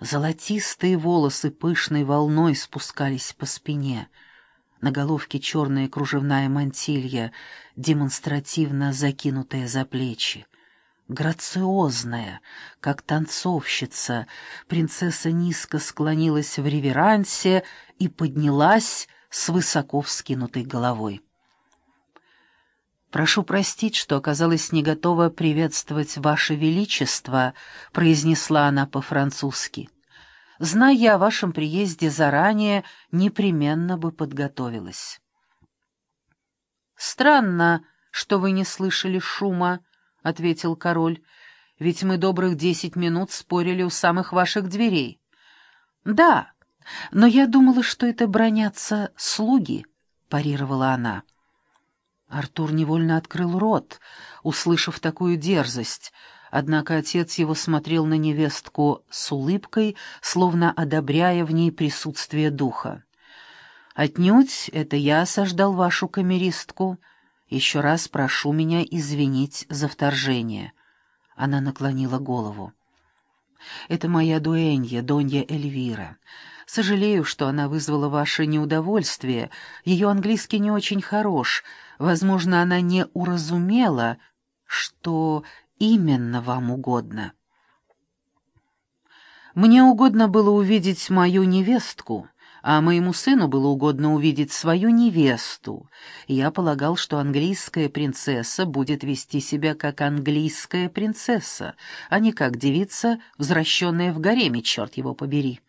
Золотистые волосы пышной волной спускались по спине. На головке черная кружевная мантилья, демонстративно закинутая за плечи. Грациозная, как танцовщица, принцесса низко склонилась в реверансе и поднялась с высоко вскинутой головой. «Прошу простить, что оказалась не готова приветствовать Ваше Величество», — произнесла она по-французски. «Зная о вашем приезде заранее, непременно бы подготовилась». «Странно, что вы не слышали шума», — ответил король, — «ведь мы добрых десять минут спорили у самых ваших дверей». «Да, но я думала, что это бронятся слуги», — парировала она. Артур невольно открыл рот, услышав такую дерзость, однако отец его смотрел на невестку с улыбкой, словно одобряя в ней присутствие духа. «Отнюдь это я осаждал вашу камеристку. Еще раз прошу меня извинить за вторжение». Она наклонила голову. «Это моя дуэнья, Донья Эльвира. Сожалею, что она вызвала ваше неудовольствие. Ее английский не очень хорош». Возможно, она не уразумела, что именно вам угодно. Мне угодно было увидеть мою невестку, а моему сыну было угодно увидеть свою невесту. Я полагал, что английская принцесса будет вести себя как английская принцесса, а не как девица, возвращенная в гареме, черт его побери.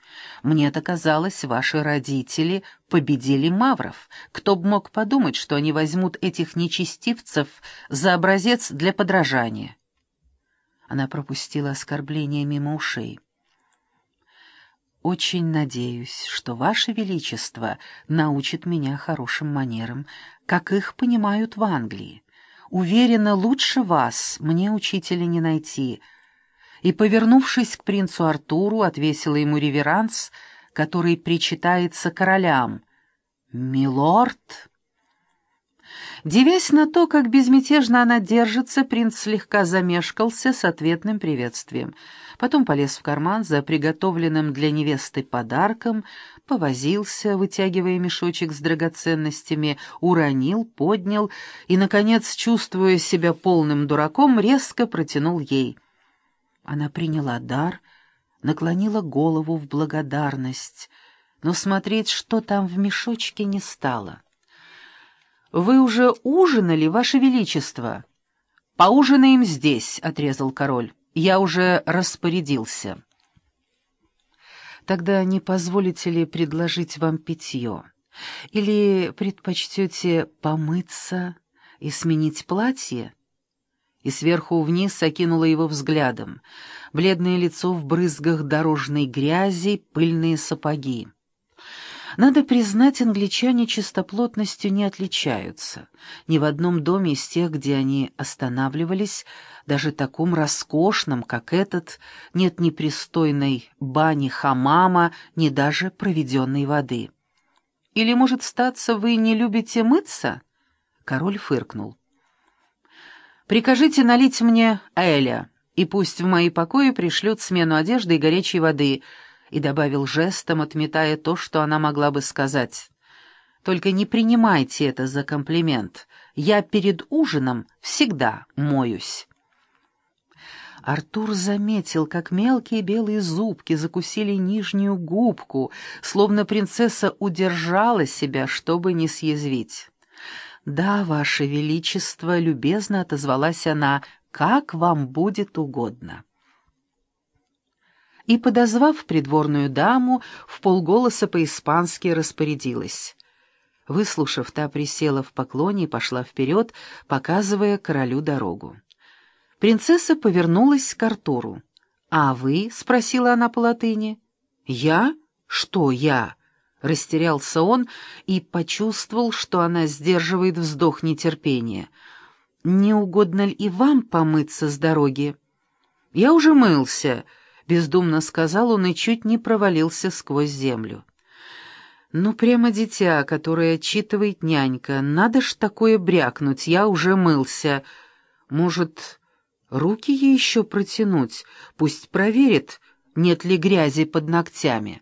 Мне-то казалось, ваши родители победили мавров. Кто б мог подумать, что они возьмут этих нечестивцев за образец для подражания? Она пропустила оскорбление мимо ушей. «Очень надеюсь, что Ваше Величество научит меня хорошим манерам, как их понимают в Англии. Уверена, лучше вас мне учителя не найти» и, повернувшись к принцу Артуру, отвесила ему реверанс, который причитается королям. «Милорд!» Девясь на то, как безмятежно она держится, принц слегка замешкался с ответным приветствием. Потом полез в карман за приготовленным для невесты подарком, повозился, вытягивая мешочек с драгоценностями, уронил, поднял и, наконец, чувствуя себя полным дураком, резко протянул ей — она приняла дар, наклонила голову в благодарность, но смотреть, что там в мешочке, не стала. «Вы уже ужинали, Ваше Величество?» «Поужинаем здесь», — отрезал король. «Я уже распорядился». «Тогда не позволите ли предложить вам питье? Или предпочтете помыться и сменить платье?» и сверху вниз окинула его взглядом. Бледное лицо в брызгах дорожной грязи, пыльные сапоги. Надо признать, англичане чистоплотностью не отличаются. Ни в одном доме из тех, где они останавливались, даже таком роскошном, как этот, нет ни пристойной бани-хамама, ни даже проведенной воды. «Или, может, статься, вы не любите мыться?» Король фыркнул. «Прикажите налить мне Эля, и пусть в мои покои пришлют смену одежды и горячей воды», и добавил жестом, отметая то, что она могла бы сказать. «Только не принимайте это за комплимент. Я перед ужином всегда моюсь». Артур заметил, как мелкие белые зубки закусили нижнюю губку, словно принцесса удержала себя, чтобы не съязвить. «Да, Ваше Величество», — любезно отозвалась она, — «как вам будет угодно». И, подозвав придворную даму, в полголоса по-испански распорядилась. Выслушав, та присела в поклоне и пошла вперед, показывая королю дорогу. Принцесса повернулась к Артуру. «А вы?» — спросила она по латыни. «Я? Что я?» Растерялся он и почувствовал, что она сдерживает вздох нетерпения. «Не угодно ли и вам помыться с дороги?» «Я уже мылся», — бездумно сказал он и чуть не провалился сквозь землю. «Ну, прямо дитя, которое отчитывает нянька. Надо ж такое брякнуть, я уже мылся. Может, руки ей еще протянуть? Пусть проверит, нет ли грязи под ногтями,